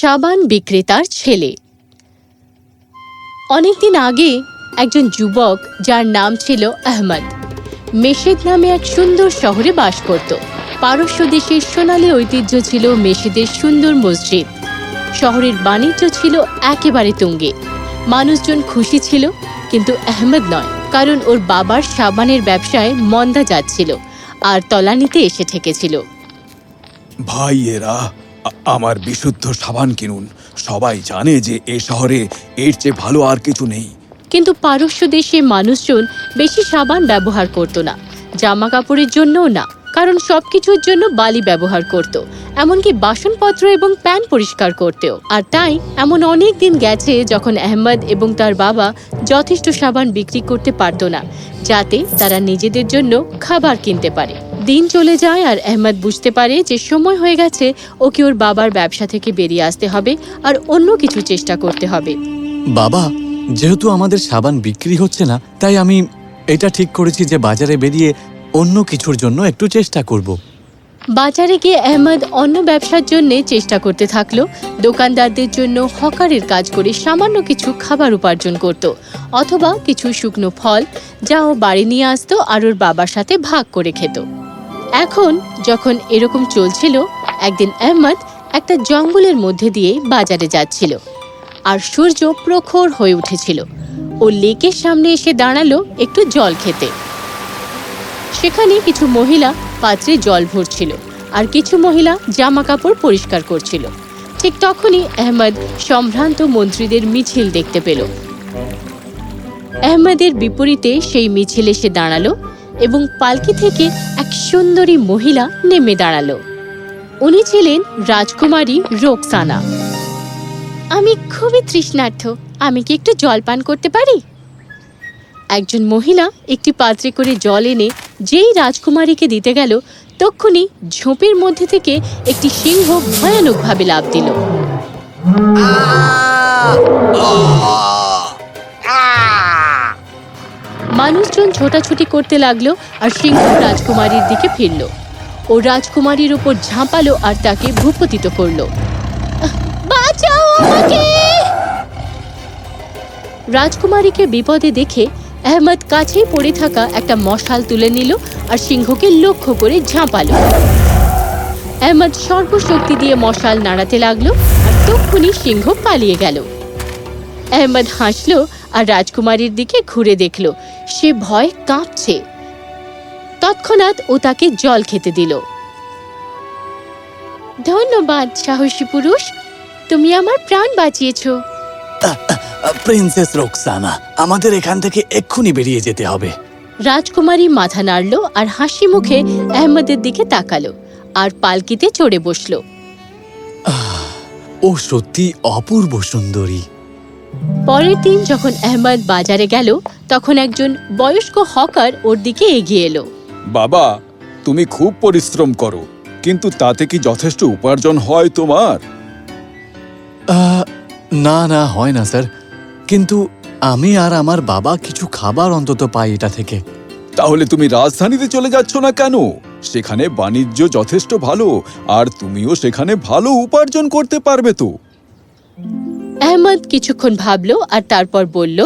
সাবান বিক্রেতার ছেলে। অনেকদিন আগে একজন যুবক, যার নাম ছিল আহমদ, মেশেদ নামে এক সুন্দর শহরে বাস করত। পারস্য দেশের সোনালী ঐতিহ্য ছিল মেশেদের সুন্দর মসজিদ। শহরের বাণিজ্য ছিল একেবারে তুঙ্গে। মানুষজন খুশি ছিল, কিন্তু আহমদ নয়, কারণ ওর বাবার সাবানের ব্যবসায় মন্দা যাচ্ছিল, আর তলানিতে এসে ঠেকেছিল। ভাইয়েরা আমার বিশুদ্ধ সাবান কিনুন। সবাই জানে যে এ শহরে এর চেয়ে ভালো আর কিছু নেই। কিন্তু পারস্য দেশে মানুষজন বেশি সাবান ব্যবহার করত না। জামা কাপড়ের জন্যও না, কারণ সবকিছুর জন্য বালি ব্যবহার করত। এমনকি বাসনপত্র এবং প্যান পরিষ্কার করতেও। আর তাই এমন অনেক দিন গেছে যখন আহমদ এবং তার বাবা যথেষ্ট সাবান বিক্রি করতে পারতো না, যাতে তারা নিজেদের জন্য খাবার কিনতে পারে। দিন চলে যায় আর আহমদ বুঝতে পারে যে সময় হয়ে গেছে ওকে ওর বাবার ব্যবসা থেকে বেরিয়ে আসতে হবে আর অন্য কিছু চেষ্টা করতে হবে। বাবা যেহেতু আমাদের সাবান বিক্রি হচ্ছে না তাই আমি এটা ঠিক করেছি যে বাজারে বেরিয়ে অন্য কিছুর জন্য একটু চেষ্টা করব। বাজারে গিয়ে আহমদ অন্য ব্যবসার জন্য চেষ্টা করতে থাকল দোকানদারদের জন্য হকারের কাজ করে সামান্য কিছু খাবার উপার্জন করত অথবা কিছু শুকনো ফল যা ও বাড়ি নিয়ে আসতো আর ওর বাবার সাথে ভাগ করে খেত। এখন যখন এরকম চলছিল, একদিন আহমদ একটা জঙ্গলের মধ্যে দিয়ে বাজারে যাচ্ছিল। আর সূর্য প্রখর হয়ে উঠেছিল। ও লেকের সামনে এসে দাঁড়াল একটু জল খেতে। সেখানে কিছু মহিলা পাত্রে জল ভরছিল আর কিছু মহিলা জামা কাপড় পরিষ্কার করছিল। ঠিক তখনই আহমদ সম্ভ্রান্ত মন্ত্রীদের মিছিল দেখতে পেল। আহমদের বিপরীতে সেই মিছিল এসে দাঁড়াল এবং পালকি থেকে এক সুন্দরী মহিলা নেমে দাঁড়াল। উনি ছিলেন রাজকুমারী রোকসানা। আমি খুবই তৃষ্ণার্থ, আমি কি একটু জল পান করতে পারি? একজন মহিলা একটি পাত্রে করে জল এনে যেই রাজকুমারীকে দিতে গেল, তক্ষুনি ঝোপের মধ্যে থেকে একটি সিংহ ভয়ানকভাবে লাভ দিল। মানুষজন ছোটাছুটি করতে লাগল আর সিংহ রাজকুমারীর দিকে ফিরল। ও রাজকুমারীর উপর ঝাঁপালো আর তাকে ভূপতিত করল। রাজকুমারীকে বিপদে দেখে আহমদ কাছেই পড়ে থাকা একটা মশাল তুলে নিল আর সিংহকে লক্ষ্য করে ঝাঁপালো। আহমদ সর্বশক্তি দিয়ে মশাল নাড়াতে লাগল আর তক্ষুনি সিংহ পালিয়ে গেল। আহমদ হাসলো আর রাজকুমারীর দিকে ঘুরে দেখল। সে ভয় কাঁপছে। তৎক্ষণাৎ ও তাকে জল খেতে দিল। ধন্যবাদ সাহসী পুরুষ। তুমি আমার প্রাণ বাঁচিয়েছ। প্রিন্সেস রোকসানা আমাদের এখান থেকে এক্ষুনি বেরিয়ে যেতে হবে। রাজকুমারী মাথা নাড়ল আর হাসি মুখে আহমদের দিকে তাকালো আর পালকিতে চড়ে বসল। ও সত্যি অপূর্ব সুন্দরী। পরের দিন যখন আহমদ বাজারে গেল তখন একজন বয়স্ক হকার ওর দিকে এগিয়ে এলো। বাবা তুমি খুব পরিশ্রম করো কিন্তু তাতে কি যথেষ্ট উপার্জন হয় তোমার? আহ, না না হয় না স্যার। কিন্তু আমি আর আমার বাবা কিছু খাবার অন্তত পাই এটা থেকে। তাহলে তুমি রাজধানীতে চলে যাচ্ছ না কেন? সেখানে বাণিজ্য যথেষ্ট ভালো আর তুমিও সেখানে ভালো উপার্জন করতে পারবে তো। আহমদ কিছুক্ষণ ভাবলো আর তারপর বলল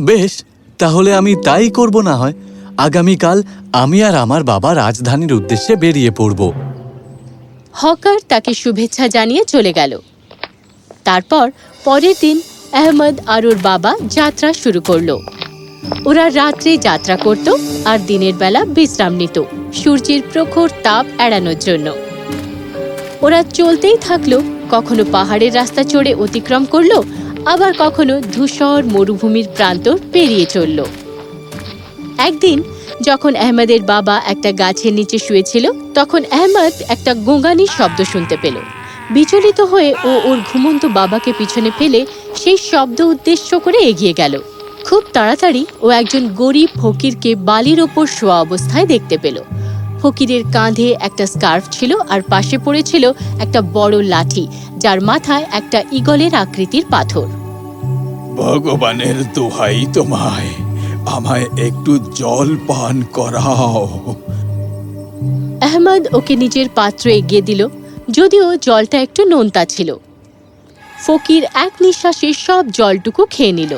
বেশ তাহলে আমি তাই করব না হয়। আগামীকাল আমি আর আমার বাবা রাজধানীর উদ্দেশ্যে বেরিয়ে পড়ব। হকার তাকে শুভেচ্ছা জানিয়ে চলে গেল। তারপর পরের দিন আহমদ আর ওর বাবা যাত্রা শুরু করল। ওরা রাত্রে যাত্রা করত আর দিনের বেলা বিশ্রাম নিত সূর্যের প্রখর তাপ এড়ানোর জন্য। ওরা চলতেই থাকল কখনো পাহাড়ের রাস্তা চড়ে অতিক্রম করল, আবার কখনো ধূসর মরুভূমির প্রান্তর পেরিয়ে চলল। একদিন যখন আহমদের বাবা একটা গাছের নিচে শুয়েছিল, তখন আহমদ একটা গোঙানির শব্দ শুনতে পেল। বিচলিত হয়ে ও ওর ঘুমন্ত বাবাকে পিছনে ফেলে সেই শব্দ উদ্দেশ্য করে এগিয়ে গেল। খুব তাড়াতাড়ি ও একজন গরিব ফকিরকে বালির ওপর শোয়া অবস্থায় দেখতে পেল। ফকিরের কাঁধে একটা স্কার্ফ ছিল আর পাশে পড়েছিল একটা বড় লাঠি যার মাথায় একটা ইগলের আকৃতির পাথর ভগবানের দোহাই তোমায় আমায় একটু জল পান করাও আহমদ ওকে নিজের পাত্র এগিয়ে দিল যদিও জলটা একটু নোনতা ছিল ফকির এক নিঃশ্বাসে সব জলটুকু খেয়ে নিল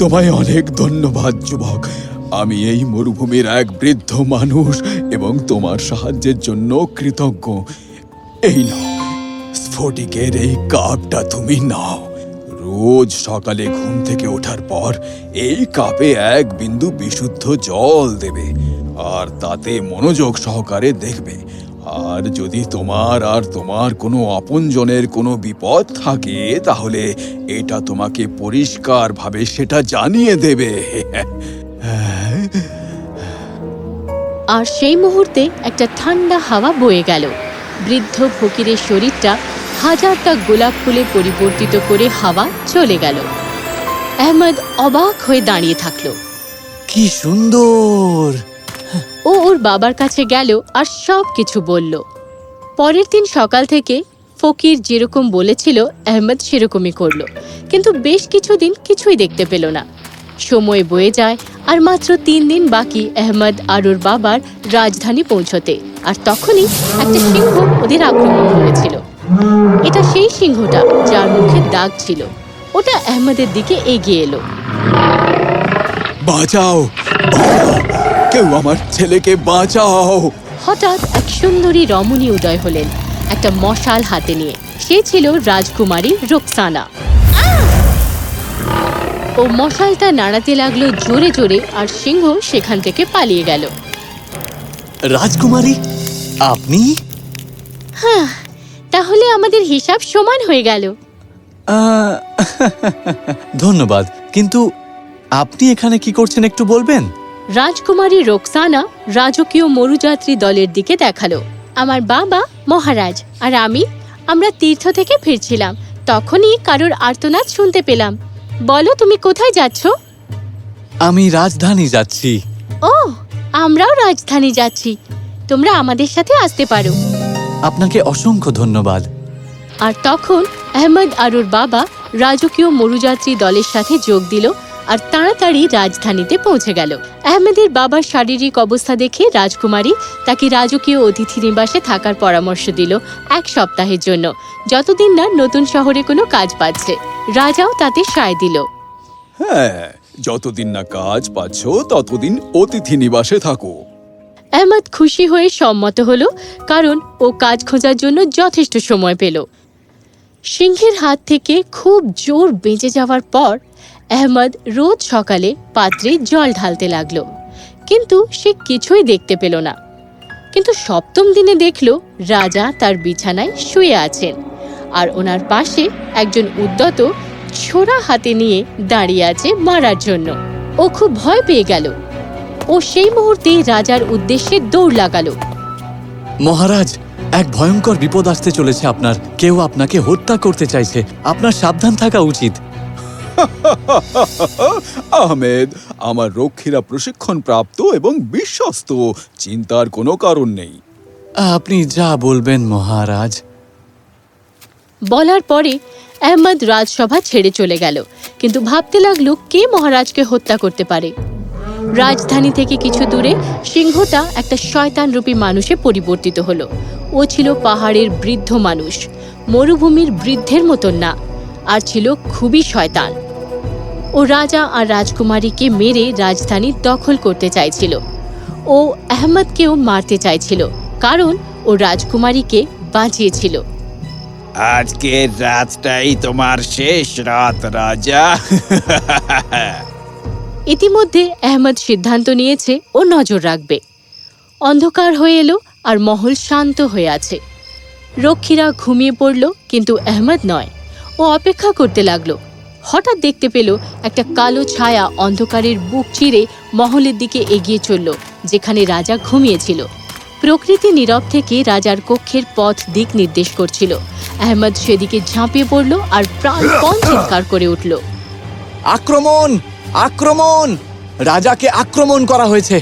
তোমায় অনেক ধন্যবাদ, যুবক। আমি এই মরুভূমির এক বৃদ্ধ মানুষ এবং তোমার সাহায্যের জন্য কৃতজ্ঞ। এই নাও, স্ফটিকের এই কাপটা তুমি নাও। রোজ সকালে ঘুম থেকে ওঠার পর এই কাপে এক বিন্দু বিশুদ্ধ জল দেবে, আর তাতে মনোযোগ সহকারে দেখবে। আর যদি তোমার আর তোমার কোনো আপনজনের কোনো বিপদ থাকে তাহলে এটা তোমাকে পরিষ্কারভাবে সেটা জানিয়ে দেবে। আর সেই মুহূর্তে একটা ঠান্ডা হাওয়া বয়ে গেল। বৃদ্ধ ফকিরের শরীরটা হাজারটা গোলাপ ফুলে পরিবর্তিত করে হাওয়া চলে গেল। আহমদ অবাক হয়ে দাঁড়িয়ে থাকল। কি সুন্দর! ও ওর বাবার কাছে গেল আর সব কিছু বলল। পরের দিন সকাল থেকে ফকির যেরকম বলেছিল, আহমেদ সেরকমই করল। কিন্তু বেশ কিছুদিন কিছুই দেখতে পেল না। সময় বয়ে যায় আর মাত্র তিন দিন বাকি আহমদ আর ওর বাবার রাজধানী পৌঁছতে। আর তখনই একটা সিংহ ওদের আক্রমণ করেছিল। এটা সেই সিংহটা যার মুখে দাগ ছিল। ওটা আহমদের দিকে এগিয়ে এলো। বাঁচাও! কেউ আমার ছেলেকে বাঁচাও। হঠাৎ এক সুন্দরী রমণী উদয় হলেন একটা মশাল হাতে নিয়ে। সে ছিল রাজকুমারী রোকসানা। ও মশালটা নাড়াতে লাগল জোরে জোরে আর সিংহ সেখান থেকে পালিয়ে গেল। রাজকুমারী আপনি? হ্যাঁ তাহলে আমাদের হিসাব সমান হয়ে গেল। ধন্যবাদ কিন্তু আপনি এখানে কি করছেন একটু বলবেন? রাজকুমারী রোকসানা রাজকীয় মরুযাত্রী দলের দিকে দেখাল। আমার বাবা মহারাজ আর আমি আমরা তীর্থ থেকে ফিরছিলাম। তখনই কারোর আর্তনাদ শুনতে পেলাম। বলো তুমি কোথায় যাচ্ছ? আমি রাজধানী যাচ্ছি। ও আমরাও রাজধানী যাচ্ছি। তোমরা আমাদের সাথে আসতে পারো। আপনাকে অসংখ্য ধন্যবাদ। আর তখন আহমদ আর ওর বাবা রাজকীয় মরুযাত্রী দলের সাথে যোগ দিল আর তাড়াতাড়ি রাজধানীতে পৌঁছে গেল। আহমেদের বাবার শারীরিক অবস্থা দেখে রাজকুমারী তাকে রাজকীয় অতিথি নিবাসে থাকার পরামর্শ দিল এক সপ্তাহের জন্য। যতদিন না নতুন শহরে কোনো কাজ পাচ্ছে রাজাও তাতে সায় দিল। হ্যাঁ যতদিন না কাজ পাচ্ছ ততদিন অতিথি নিবাসে থাকো। আহমদ খুশি হয়ে সম্মত হলো কারণ ও কাজ খোঁজার জন্য যথেষ্ট সময় পেল। সিংহের হাত থেকে খুব জোর বেঁচে যাওয়ার পর আহমদ রোজ সকালে পাত্রে জল ঢালতে লাগল। কিন্তু সে কিছুই দেখতে পেল না। কিন্তু সপ্তম দিনে দেখল রাজা তার বিছানায় শুয়ে আছেন আর ওনার পাশে একজন উদ্যত ছোড়া হাতে নিয়ে দাঁড়িয়ে আছে মারার জন্য। ও খুব ভয় পেয়ে গেল। ও সেই মুহূর্তে রাজার উদ্দেশ্যে দৌড় লাগালো। মহারাজ, এক ভয়ঙ্কর বিপদ আসতে চলেছে আপনার। কেউ আপনাকে হত্যা করতে চাইছে। আপনার সাবধান থাকা উচিত। আহমেদ আমার রক্ষীরা প্রশিক্ষণ প্রাপ্ত এবং বিশ্বস্ত চিন্তার কোনো কারণ নেই। আপনি যা বলবেন মহারাজ। বলার পরে আহমদ রাজসভা ছেড়ে চলে গেল। কিন্তু ভাবতে লাগল কে মহারাজকে হত্যা করতে পারে? রাজধানী থেকে কিছু দূরে সিংহটা একটা শয়তানরূপী মানুষে পরিবর্তিত হলো। ও ছিল পাহাড়ের বৃদ্ধ মানুষ মরুভূমির বৃদ্ধের মতন না আর ছিল খুবই শয়তান। ও রাজা আর রাজকুমারীকে মেরে রাজধানী দখল করতে চাইছিল। ও আহমদকেও মারতে চাইছিল কারণ ও রাজকুমারীকে বাঁচিয়েছিল। আজকের রাতটাই তোমার শেষ রাত রাজা। ইতিমধ্যে আহমদ সিদ্ধান্ত নিয়েছে ও নজর রাখবে। অন্ধকার হয়ে এলো আর মহল শান্ত হয়ে আছে। রক্ষীরা ঘুমিয়ে পড়ল কিন্তু আহমদ নয়। ও অপেক্ষা করতে লাগল। হঠাৎ দেখতে পেল একটা কালো ছায়া অন্ধকারের বুক চিরে মহলের দিকে এগিয়ে চলল যেখানে রাজা ঘুমিয়েছিল। প্রকৃতি নীরব থেকে রাজার কক্ষের পথ দিক নির্দেশ করছিল। আহমদ সেদিকে ঝাঁপিয়ে পড়ল আর প্রাণপণ চিৎকার করে উঠল। আক্রমণ! আক্রমণ! রাজাকে আক্রমণ করা হয়েছে।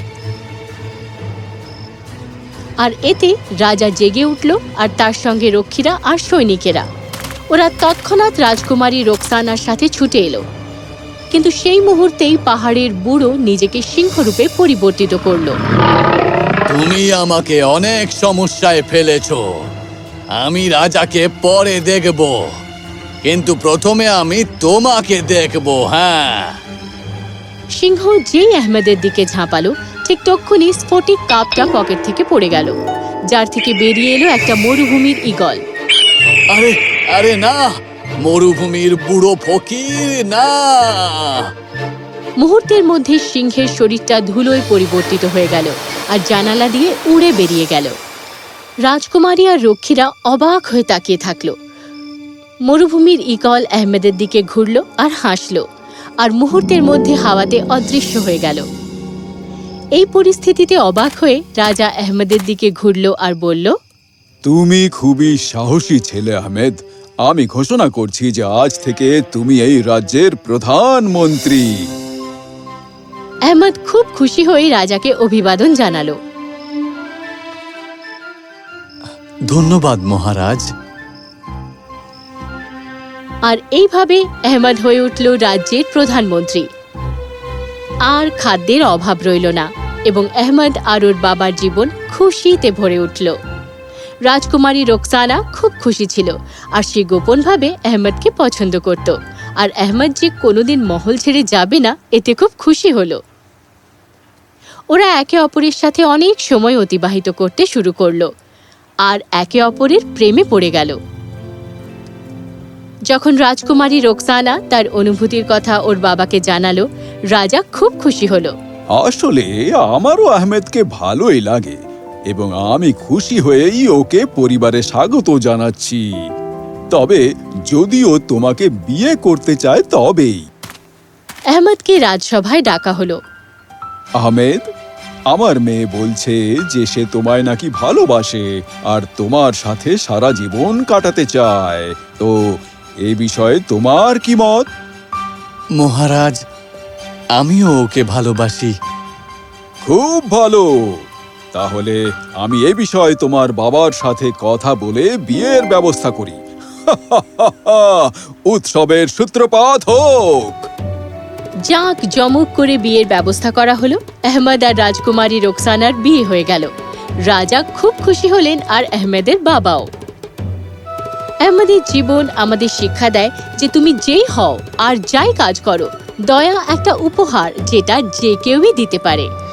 আর এতে রাজা জেগে উঠল আর তার সঙ্গে রক্ষীরা আর সৈনিকেরা। ওরা তৎক্ষণাৎ রাজকুমারী রোকসানার সাথে ছুটে এলো। কিন্তু সেই মুহূর্তেই পাহাড়ের বুড়ো নিজেকে সিংহরূপে পরিবর্তিত করল। তুমি আমাকে অনেক সমস্যায় ফেলেছ। আমি রাজাকে পরে দেখব। কিন্তু প্রথমে আমি তোমাকে দেখব হ্যাঁ। সিংহ যেই আহমেদের দিকে ঝাঁপালো ঠিক তক্ষুনি স্ফটিক কাপটা পকেট থেকে পড়ে গেল যার থেকে বেরিয়ে এলো একটা মরুভূমির ঈগল। আরে আরে না মরুভূমির বুড়ো ফকির না। মুহূর্তের মধ্যে সিংহের শরীরটা ধুলোয় পরিবর্তিত হয়ে গেল আর জানালা দিয়ে উড়ে বেরিয়ে গেল। রাজকুমারী আর রক্ষীরা অবাক হয়ে তাকিয়ে থাকল। মরুভূমির ইগল আহমেদের দিকে ঘুরল আর হাসল আর মুহূর্তের মধ্যে হাওয়াতে অদৃশ্য হয়ে গেল। এই পরিস্থিতিতে অবাক হয়ে রাজা আহমেদের দিকে ঘুরল আর বলল তুমি খুবই সাহসী ছেলে আহমেদ। আমি ঘোষণা করছি যে আজ থেকে তুমি এই রাজ্যের প্রধানমন্ত্রী। আহমদ খুব খুশি হয়ে রাজাকে অভিবাদন জানালো। ধন্যবাদ মহারাজ। আর এইভাবে আহমদ হয়ে উঠল রাজ্যের প্রধানমন্ত্রী। আর খাদ্যের অভাব রইল না এবং আহমদ আর ওর বাবার জীবন খুশিতে ভরে উঠল। রাজকুমারী রোকসানা খুব খুশি ছিল আর সে গোপনভাবে আহমদকে পছন্দ করত। আর আহমদ যে কোনোদিন মহল ছেড়ে যাবে না, এতে খুব খুশি হলো। ওরা একে অপরের সাথে অনেক সময় অতিবাহিত করতে শুরু করল আর একে অপরের প্রেমে পড়ে গেল। যখন রাজকুমারী রোকসানা তার অনুভূতির কথা ওর বাবাকে জানালো, রাজা খুব খুশি হলো। আসলে আমারও আহমেদকে ভালোই লাগে। এবং আমি খুশি হয়েই ওকে পরিবারে স্বাগত জানাচ্ছি। তবে যদিও তোমাকে বিয়ে করতে চায় তবেই। আহমদকে রাজসভায় ডাকা হলো। আহমেদ আমার মেয়ে বলছে যে সে তোমায় নাকি ভালোবাসে আর তোমার সাথে সারা জীবন কাটাতে চায়। তো এ বিষয়ে তোমার কি মত? মহারাজ আমিও ওকে ভালোবাসি। খুব ভালো। তাহলে আমি এ বিষয়ে তোমার বাবার সাথে কথা বলে বিয়ের ব্যবস্থা করি। উৎসবের সূত্রপাত হোক। জাঁক জমক করে বিয়ের ব্যবস্থা করা হলো। আহমদ আর রাজকুমারী রোকসানার বিয়ে হয়ে গেল। রাজা খুব খুশি হলেন আর আহমেদের বাবাও। আহমদের জীবন আমাদের শিক্ষা দেয় যে তুমি যেই হও আর যাই কাজ করো, দয়া একটা উপহার যেটা যে কেউই দিতে পারে।